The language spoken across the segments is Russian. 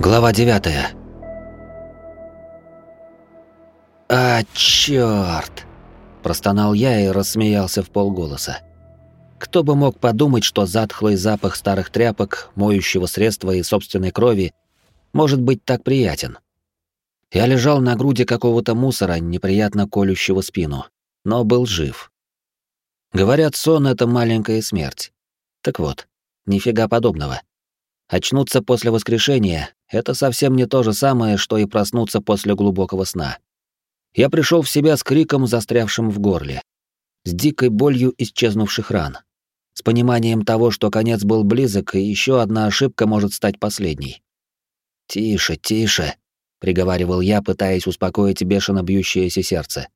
Глава 9 «А, чёрт!» – простонал я и рассмеялся в полголоса. Кто бы мог подумать, что затхлый запах старых тряпок, моющего средства и собственной крови может быть так приятен. Я лежал на груди какого-то мусора, неприятно колющего спину, но был жив. Говорят, сон — это маленькая смерть. Так вот, нифига подобного. Очнуться после воскрешения — это совсем не то же самое, что и проснуться после глубокого сна. Я пришел в себя с криком, застрявшим в горле, с дикой болью исчезнувших ран, с пониманием того, что конец был близок, и еще одна ошибка может стать последней. «Тише, тише», — приговаривал я, пытаясь успокоить бешено бьющееся сердце.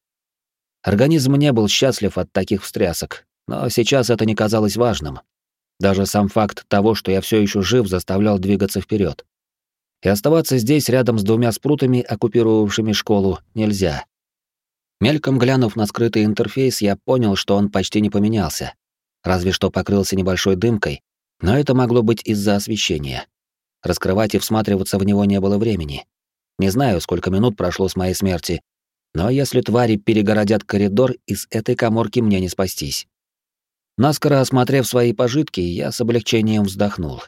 Организм не был счастлив от таких встрясок, но сейчас это не казалось важным. Даже сам факт того, что я все еще жив, заставлял двигаться вперед. И оставаться здесь рядом с двумя спрутами, оккупировавшими школу, нельзя. Мельком глянув на скрытый интерфейс, я понял, что он почти не поменялся. Разве что покрылся небольшой дымкой, но это могло быть из-за освещения. Раскрывать и всматриваться в него не было времени. Не знаю, сколько минут прошло с моей смерти, но если твари перегородят коридор, из этой коморки мне не спастись. Наскоро осмотрев свои пожитки, я с облегчением вздохнул.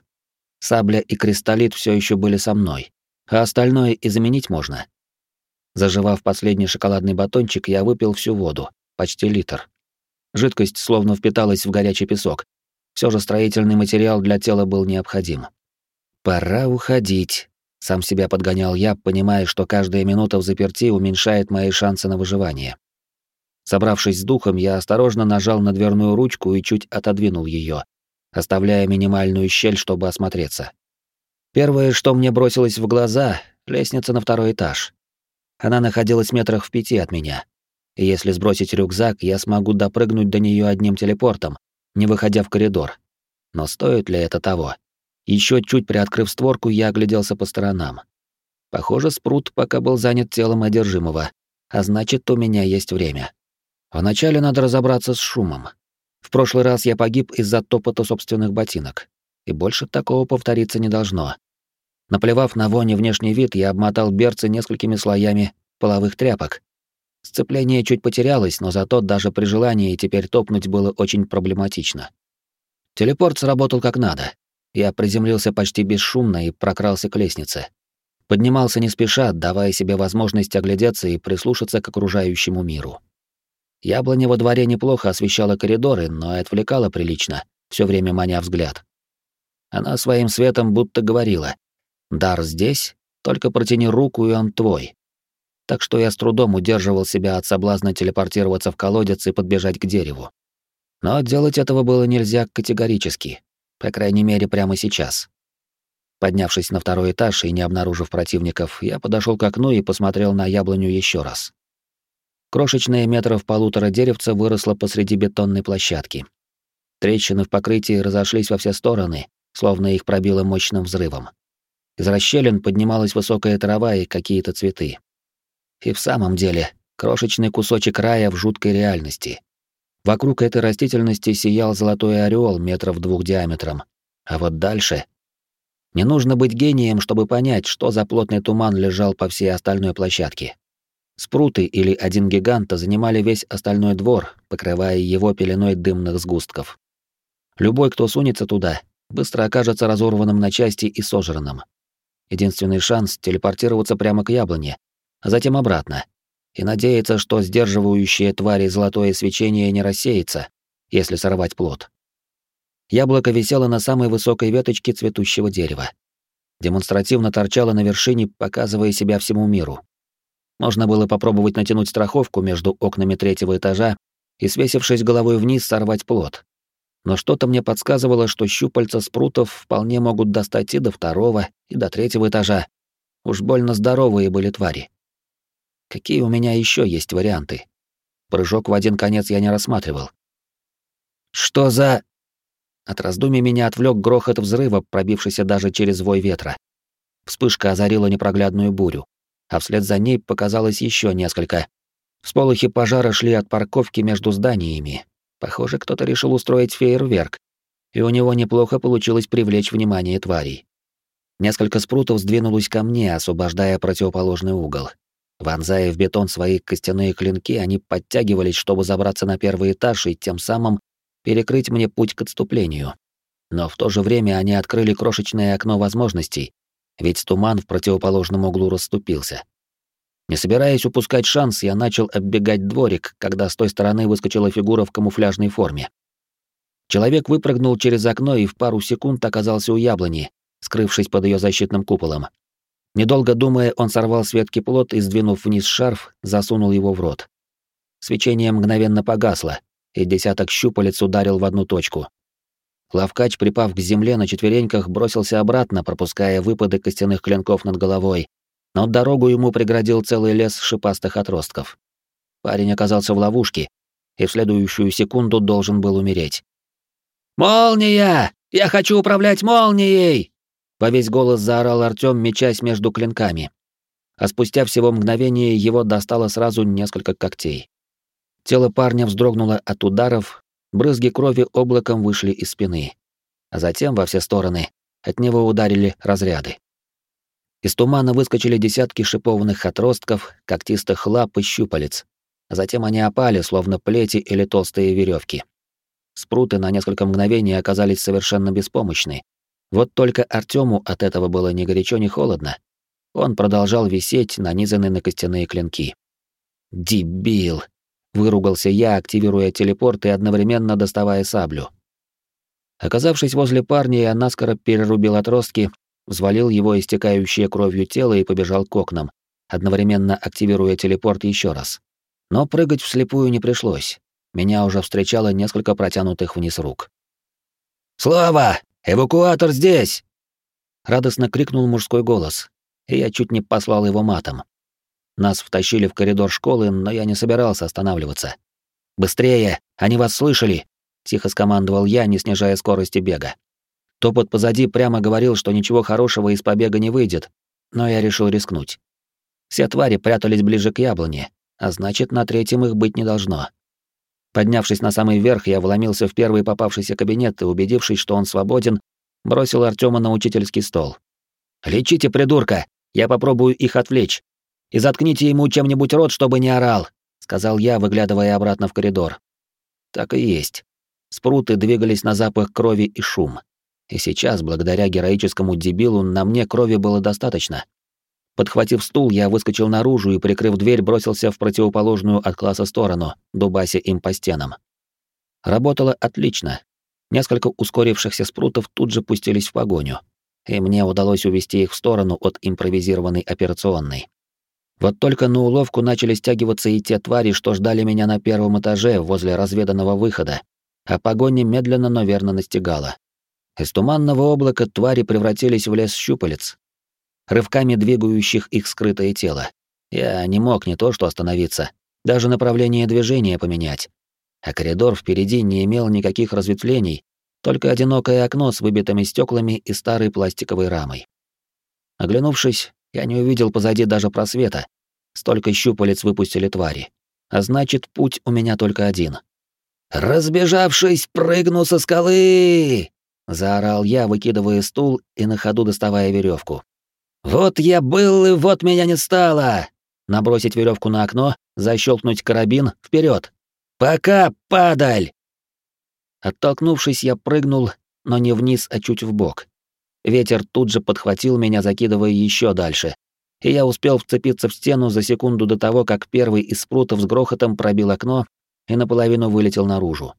Сабля и кристаллит все еще были со мной, а остальное и заменить можно. Заживав последний шоколадный батончик, я выпил всю воду, почти литр. Жидкость словно впиталась в горячий песок. Все же строительный материал для тела был необходим. Пора уходить, сам себя подгонял я, понимая, что каждая минута в заперти уменьшает мои шансы на выживание. Собравшись с духом, я осторожно нажал на дверную ручку и чуть отодвинул ее, оставляя минимальную щель, чтобы осмотреться. Первое, что мне бросилось в глаза — лестница на второй этаж. Она находилась метрах в пяти от меня. И если сбросить рюкзак, я смогу допрыгнуть до нее одним телепортом, не выходя в коридор. Но стоит ли это того? Еще чуть приоткрыв створку, я огляделся по сторонам. Похоже, спрут пока был занят телом одержимого, а значит, у меня есть время. Вначале надо разобраться с шумом. В прошлый раз я погиб из-за топота собственных ботинок, и больше такого повториться не должно. Наплевав на вонь и внешний вид, я обмотал берцы несколькими слоями половых тряпок. Сцепление чуть потерялось, но зато даже при желании теперь топнуть было очень проблематично. Телепорт сработал как надо. Я приземлился почти бесшумно и прокрался к лестнице. Поднимался не спеша, давая себе возможность оглядеться и прислушаться к окружающему миру. Яблоня во дворе неплохо освещала коридоры, но и отвлекала прилично, все время маня взгляд. Она своим светом будто говорила «Дар здесь, только протяни руку, и он твой». Так что я с трудом удерживал себя от соблазна телепортироваться в колодец и подбежать к дереву. Но делать этого было нельзя категорически, по крайней мере, прямо сейчас. Поднявшись на второй этаж и не обнаружив противников, я подошел к окну и посмотрел на яблоню еще раз. Крошечное метров полутора деревце выросло посреди бетонной площадки. Трещины в покрытии разошлись во все стороны, словно их пробило мощным взрывом. Из расщелин поднималась высокая трава и какие-то цветы. И в самом деле, крошечный кусочек рая в жуткой реальности. Вокруг этой растительности сиял золотой ореол метров двух диаметром. А вот дальше... Не нужно быть гением, чтобы понять, что за плотный туман лежал по всей остальной площадке. Спруты или один гиганта занимали весь остальной двор, покрывая его пеленой дымных сгустков. Любой, кто сунется туда, быстро окажется разорванным на части и сожранным. Единственный шанс — телепортироваться прямо к яблоне, а затем обратно. И надеяться, что сдерживающее твари золотое свечение не рассеется, если сорвать плод. Яблоко висело на самой высокой веточке цветущего дерева. Демонстративно торчало на вершине, показывая себя всему миру. Можно было попробовать натянуть страховку между окнами третьего этажа и, свесившись головой вниз, сорвать плод. Но что-то мне подсказывало, что щупальца спрутов вполне могут достать и до второго, и до третьего этажа. Уж больно здоровые были твари. Какие у меня еще есть варианты? Прыжок в один конец я не рассматривал. «Что за...» От раздумий меня отвлек грохот взрыва, пробившийся даже через вой ветра. Вспышка озарила непроглядную бурю а вслед за ней показалось еще несколько. Всполохи пожара шли от парковки между зданиями. Похоже, кто-то решил устроить фейерверк, и у него неплохо получилось привлечь внимание тварей. Несколько спрутов сдвинулось ко мне, освобождая противоположный угол. Вонзая в бетон свои костяные клинки, они подтягивались, чтобы забраться на первый этаж и тем самым перекрыть мне путь к отступлению. Но в то же время они открыли крошечное окно возможностей, ведь туман в противоположном углу расступился. Не собираясь упускать шанс, я начал оббегать дворик, когда с той стороны выскочила фигура в камуфляжной форме. Человек выпрыгнул через окно и в пару секунд оказался у яблони, скрывшись под ее защитным куполом. Недолго думая, он сорвал с ветки плод и, сдвинув вниз шарф, засунул его в рот. Свечение мгновенно погасло, и десяток щупалец ударил в одну точку. Лавкач, припав к земле на четвереньках, бросился обратно, пропуская выпады костяных клинков над головой, но дорогу ему преградил целый лес шипастых отростков. Парень оказался в ловушке, и в следующую секунду должен был умереть. «Молния! Я хочу управлять молнией!» Во весь голос заорал Артём, мечась между клинками. А спустя всего мгновение его достало сразу несколько когтей. Тело парня вздрогнуло от ударов, брызги крови облаком вышли из спины. А затем во все стороны от него ударили разряды. Из тумана выскочили десятки шипованных отростков, когтистых лап и щупалец. А затем они опали, словно плети или толстые веревки. Спруты на несколько мгновений оказались совершенно беспомощны, вот только Артему от этого было ни горячо, ни холодно. Он продолжал висеть, нанизанный на костяные клинки. «Дебил!» — выругался я, активируя телепорт и одновременно доставая саблю. Оказавшись возле парня, я наскоро перерубил отростки, взвалил его истекающее кровью тело и побежал к окнам, одновременно активируя телепорт еще раз. Но прыгать вслепую не пришлось. Меня уже встречало несколько протянутых вниз рук. «Слава! Эвакуатор здесь!» Радостно крикнул мужской голос, и я чуть не послал его матом. Нас втащили в коридор школы, но я не собирался останавливаться. «Быстрее! Они вас слышали!» — тихо скомандовал я, не снижая скорости бега. Топот позади прямо говорил, что ничего хорошего из побега не выйдет, но я решил рискнуть. Все твари прятались ближе к яблоне, а значит, на третьем их быть не должно. Поднявшись на самый верх, я вломился в первый попавшийся кабинет и, убедившись, что он свободен, бросил Артема на учительский стол. «Лечите, придурка! Я попробую их отвлечь. И заткните ему чем-нибудь рот, чтобы не орал», — сказал я, выглядывая обратно в коридор. Так и есть. Спруты двигались на запах крови и шум. И сейчас, благодаря героическому дебилу, на мне крови было достаточно. Подхватив стул, я выскочил наружу и, прикрыв дверь, бросился в противоположную от класса сторону, дубася им по стенам. Работало отлично. Несколько ускорившихся спрутов тут же пустились в погоню, и мне удалось увести их в сторону от импровизированной операционной. Вот только на уловку начали стягиваться и те твари, что ждали меня на первом этаже возле разведанного выхода, а погоня медленно, но верно настигала. Из туманного облака твари превратились в лес щупалец, рывками двигающих их скрытое тело. Я не мог не то что остановиться, даже направление движения поменять. А коридор впереди не имел никаких разветвлений, только одинокое окно с выбитыми стеклами и старой пластиковой рамой. Оглянувшись, я не увидел позади даже просвета. Столько щупалец выпустили твари. А значит, путь у меня только один. «Разбежавшись, прыгну со скалы!» — заорал я, выкидывая стул и на ходу доставая веревку. «Вот я был, и вот меня не стало!» Набросить веревку на окно, защелкнуть карабин, вперед. «Пока, падаль!» Оттолкнувшись, я прыгнул, но не вниз, а чуть вбок. Ветер тут же подхватил меня, закидывая еще дальше. И я успел вцепиться в стену за секунду до того, как первый из спрутов с грохотом пробил окно и наполовину вылетел наружу.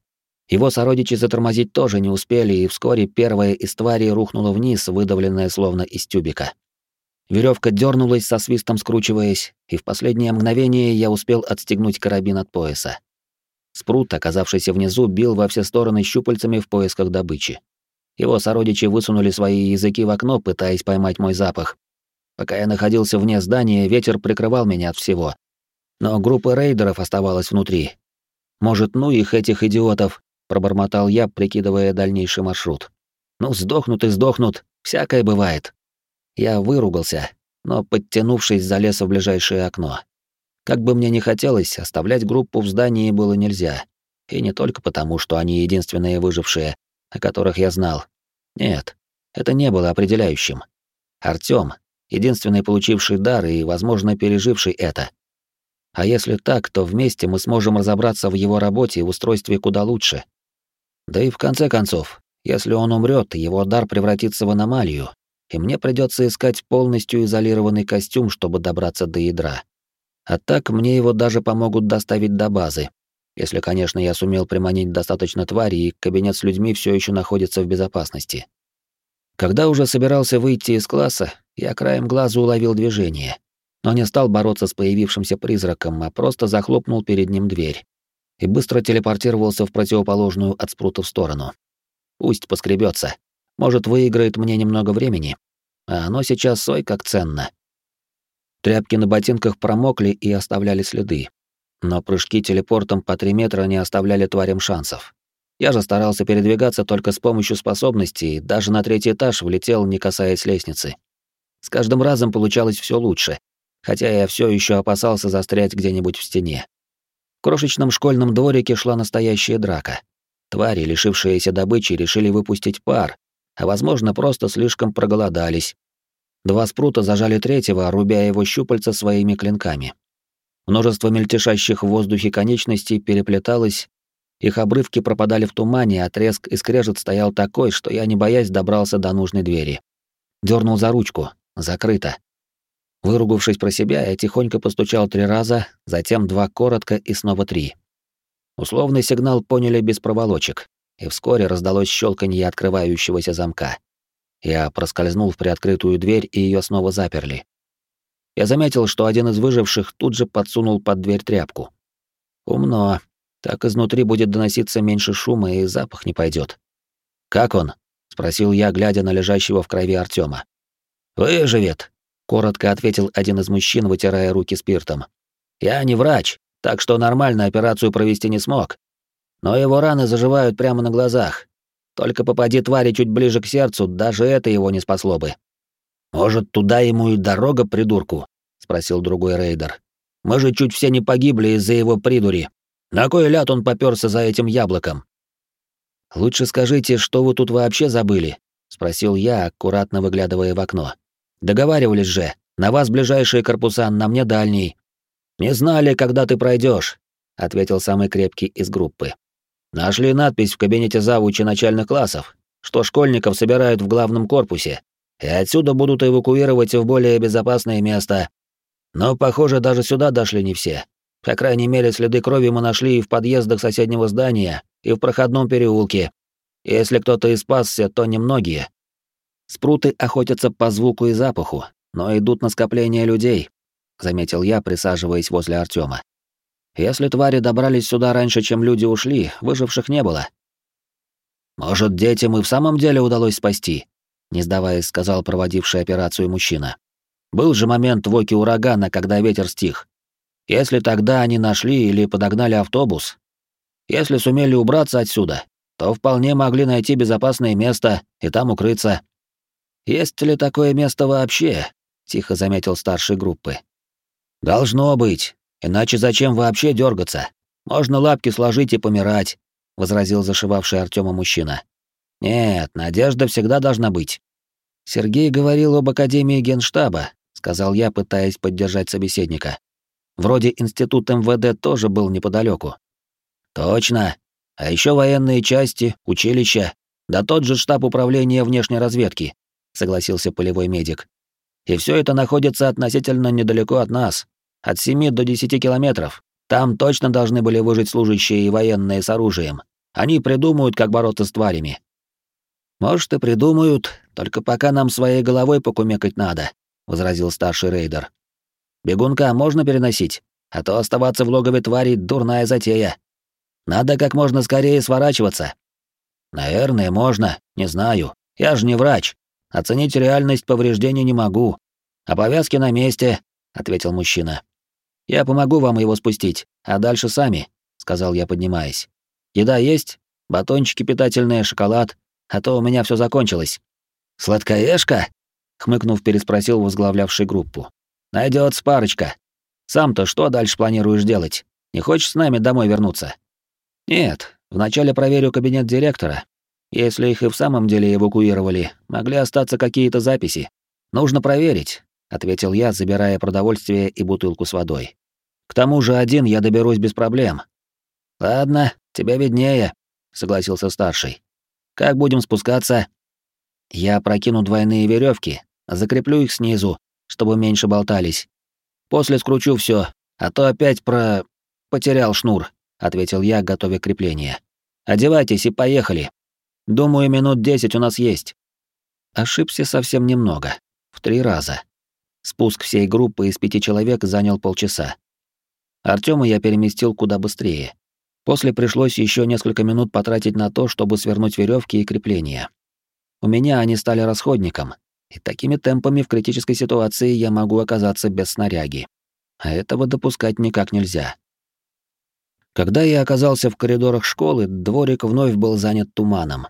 Его сородичи затормозить тоже не успели, и вскоре первая из тварей рухнула вниз, выдавленная словно из тюбика. Веревка дернулась со свистом скручиваясь, и в последнее мгновение я успел отстегнуть карабин от пояса. Спрут, оказавшийся внизу, бил во все стороны щупальцами в поисках добычи. Его сородичи высунули свои языки в окно, пытаясь поймать мой запах. Пока я находился вне здания, ветер прикрывал меня от всего. Но группа рейдеров оставалась внутри. Может, ну их, этих идиотов, пробормотал я, прикидывая дальнейший маршрут. Ну, сдохнут и сдохнут, всякое бывает. Я выругался, но, подтянувшись, залез в ближайшее окно. Как бы мне ни хотелось, оставлять группу в здании было нельзя. И не только потому, что они единственные выжившие, о которых я знал. Нет, это не было определяющим. Артём, единственный получивший дар и, возможно, переживший это. А если так, то вместе мы сможем разобраться в его работе и устройстве куда лучше. Да и в конце концов, если он умрет, его дар превратится в аномалию, и мне придется искать полностью изолированный костюм, чтобы добраться до ядра. А так мне его даже помогут доставить до базы. Если, конечно, я сумел приманить достаточно тварей, и кабинет с людьми все еще находится в безопасности. Когда уже собирался выйти из класса, я краем глаза уловил движение, но не стал бороться с появившимся призраком, а просто захлопнул перед ним дверь и быстро телепортировался в противоположную от спрута в сторону. Пусть поскребется. Может, выиграет мне немного времени. А оно сейчас сой как ценно. Тряпки на ботинках промокли и оставляли следы. Но прыжки телепортом по три метра не оставляли тварям шансов. Я же старался передвигаться только с помощью способностей, даже на третий этаж влетел, не касаясь лестницы. С каждым разом получалось все лучше, хотя я все еще опасался застрять где-нибудь в стене. В крошечном школьном дворике шла настоящая драка. Твари, лишившиеся добычи, решили выпустить пар, а возможно, просто слишком проголодались. Два спрута зажали третьего, рубя его щупальца своими клинками. Множество мельтешащих в воздухе конечностей переплеталось, их обрывки пропадали в тумане, а треск и скрежет стоял такой, что я, не боясь, добрался до нужной двери. Дёрнул за ручку. Закрыто. Выругавшись про себя, я тихонько постучал три раза, затем два коротко и снова три. Условный сигнал поняли без проволочек, и вскоре раздалось щелканье открывающегося замка. Я проскользнул в приоткрытую дверь, и ее снова заперли. Я заметил, что один из выживших тут же подсунул под дверь тряпку. Умно. Так изнутри будет доноситься меньше шума, и запах не пойдет. «Как он?» — спросил я, глядя на лежащего в крови Артема. «Выживет», — коротко ответил один из мужчин, вытирая руки спиртом. «Я не врач, так что нормально операцию провести не смог. Но его раны заживают прямо на глазах. Только попади твари чуть ближе к сердцу, даже это его не спасло бы. Может, туда ему и дорога, придурку? спросил другой рейдер. Мы же чуть все не погибли из-за его придури. На кой ляд он попёрся за этим яблоком? Лучше скажите, что вы тут вообще забыли? спросил я, аккуратно выглядывая в окно. Договаривались же, на вас ближайшие корпуса, на мне дальний. «Не знали, когда ты пройдешь», — ответил самый крепкий из группы. «Нашли надпись в кабинете завуча начальных классов, что школьников собирают в главном корпусе, и отсюда будут эвакуировать в более безопасное место. Но, похоже, даже сюда дошли не все. По крайней мере, следы крови мы нашли и в подъездах соседнего здания, и в проходном переулке. Если кто-то и спасся, то немногие. Спруты охотятся по звуку и запаху, но идут на скопление людей, заметил я, присаживаясь возле Артема. Если твари добрались сюда раньше, чем люди ушли, выживших не было. Может, детям и в самом деле удалось спасти, не сдаваясь, сказал проводивший операцию мужчина. Был же момент в оке урагана, когда ветер стих. Если тогда они нашли или подогнали автобус, если сумели убраться отсюда, то вполне могли найти безопасное место и там укрыться. Есть ли такое место вообще? тихо заметил старший группы. «Должно быть. Иначе зачем вообще дергаться? Можно лапки сложить и помирать», — возразил зашивавший Артема мужчина. «Нет, надежда всегда должна быть». «Сергей говорил об Академии Генштаба», — сказал я, пытаясь поддержать собеседника. «Вроде институт МВД тоже был неподалеку. «Точно. А еще военные части, училища, да тот же штаб управления внешней разведки», — согласился полевой медик. «И все это находится относительно недалеко от нас, от 7 до 10 километров. Там точно должны были выжить служащие и военные с оружием. Они придумают, как бороться с тварями. Может, и придумают, только пока нам своей головой покумекать надо, возразил старший рейдер. Бегунка можно переносить, а то оставаться в логове твари дурная затея. Надо как можно скорее сворачиваться. Наверное, можно, не знаю. Я же не врач. Оценить реальность повреждений не могу. А повязки на месте, ответил мужчина. Я помогу вам его спустить, а дальше сами, сказал я, поднимаясь. Еда есть? Батончики питательные, шоколад, а то у меня все закончилось. Сладкоежка? хмыкнув, переспросил возглавлявший группу. Найдется парочка. Сам-то что дальше планируешь делать? Не хочешь с нами домой вернуться? Нет, вначале проверю кабинет директора. Если их и в самом деле эвакуировали, могли остаться какие-то записи. Нужно проверить, ответил я, забирая продовольствие и бутылку с водой. К тому же один я доберусь без проблем. Ладно, тебе виднее, согласился старший. Как будем спускаться? Я прокину двойные веревки, закреплю их снизу, чтобы меньше болтались. После скручу все, а то опять про потерял шнур, ответил я, готовя крепление. Одевайтесь и поехали. Думаю, минут десять у нас есть. Ошибся совсем немного, в три раза. Спуск всей группы из пяти человек занял полчаса. Артема я переместил куда быстрее. После пришлось еще несколько минут потратить на то, чтобы свернуть веревки и крепления. У меня они стали расходником, и такими темпами в критической ситуации я могу оказаться без снаряги. А этого допускать никак нельзя. Когда я оказался в коридорах школы, дворик вновь был занят туманом.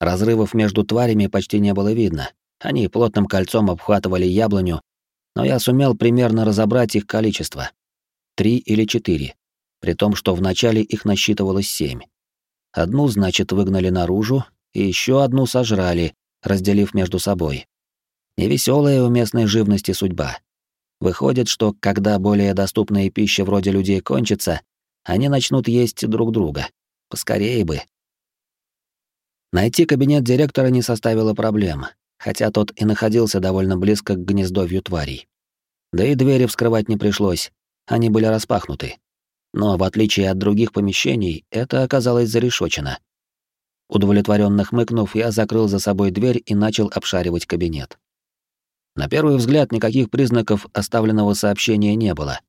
Разрывов между тварями почти не было видно. Они плотным кольцом обхватывали яблоню, но я сумел примерно разобрать их количество. Три или четыре, при том, что вначале их насчитывалось семь. Одну, значит, выгнали наружу, и еще одну сожрали, разделив между собой. Невеселая у местной живности судьба. Выходит, что когда более доступная пища вроде людей кончится, они начнут есть друг друга. Поскорее бы. Найти кабинет директора не составило проблем, хотя тот и находился довольно близко к гнездовью тварей. Да и двери вскрывать не пришлось, они были распахнуты. Но в отличие от других помещений, это оказалось зарешочено. Удовлетворенно хмыкнув, я закрыл за собой дверь и начал обшаривать кабинет. На первый взгляд никаких признаков оставленного сообщения не было.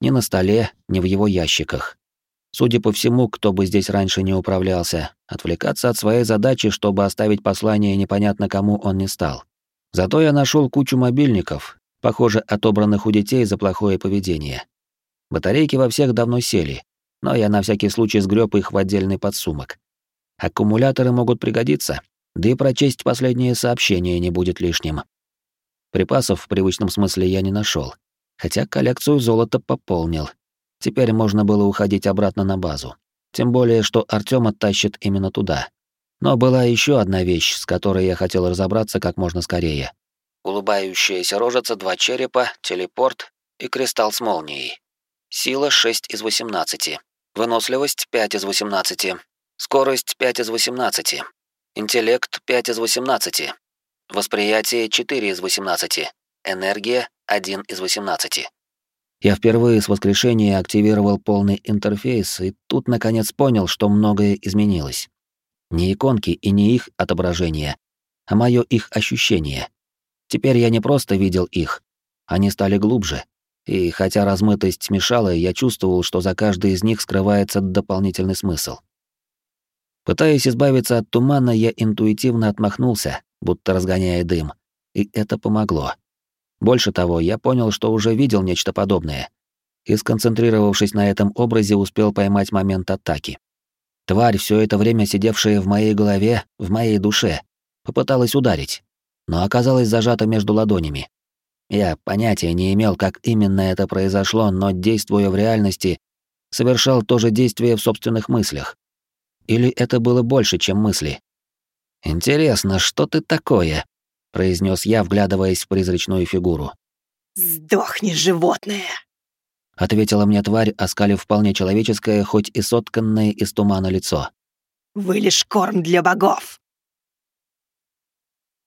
Ни на столе, ни в его ящиках. Судя по всему, кто бы здесь раньше не управлялся, отвлекаться от своей задачи, чтобы оставить послание непонятно кому он не стал. Зато я нашел кучу мобильников, похоже, отобранных у детей за плохое поведение. Батарейки во всех давно сели, но я на всякий случай сгреб их в отдельный подсумок. Аккумуляторы могут пригодиться, да и прочесть последние сообщения не будет лишним. Припасов в привычном смысле я не нашел, хотя коллекцию золота пополнил, Теперь можно было уходить обратно на базу. Тем более, что Артём оттащит именно туда. Но была еще одна вещь, с которой я хотел разобраться как можно скорее. Улыбающаяся рожица, два черепа, телепорт и кристалл с молнией. Сила 6 из 18. Выносливость 5 из 18. Скорость 5 из 18. Интеллект 5 из 18. Восприятие 4 из 18. Энергия 1 из 18. Я впервые с воскрешения активировал полный интерфейс и тут наконец понял, что многое изменилось. Не иконки и не их отображение, а мое их ощущение. Теперь я не просто видел их, они стали глубже. И хотя размытость мешала, я чувствовал, что за каждой из них скрывается дополнительный смысл. Пытаясь избавиться от тумана, я интуитивно отмахнулся, будто разгоняя дым, и это помогло. Больше того, я понял, что уже видел нечто подобное. И, сконцентрировавшись на этом образе, успел поймать момент атаки. Тварь, все это время сидевшая в моей голове, в моей душе, попыталась ударить, но оказалась зажата между ладонями. Я понятия не имел, как именно это произошло, но, действуя в реальности, совершал то же действие в собственных мыслях. Или это было больше, чем мысли? «Интересно, что ты такое?» произнес я, вглядываясь в призрачную фигуру. «Сдохни, животное!» ответила мне тварь, оскалив вполне человеческое, хоть и сотканное из тумана лицо. «Вы лишь корм для богов.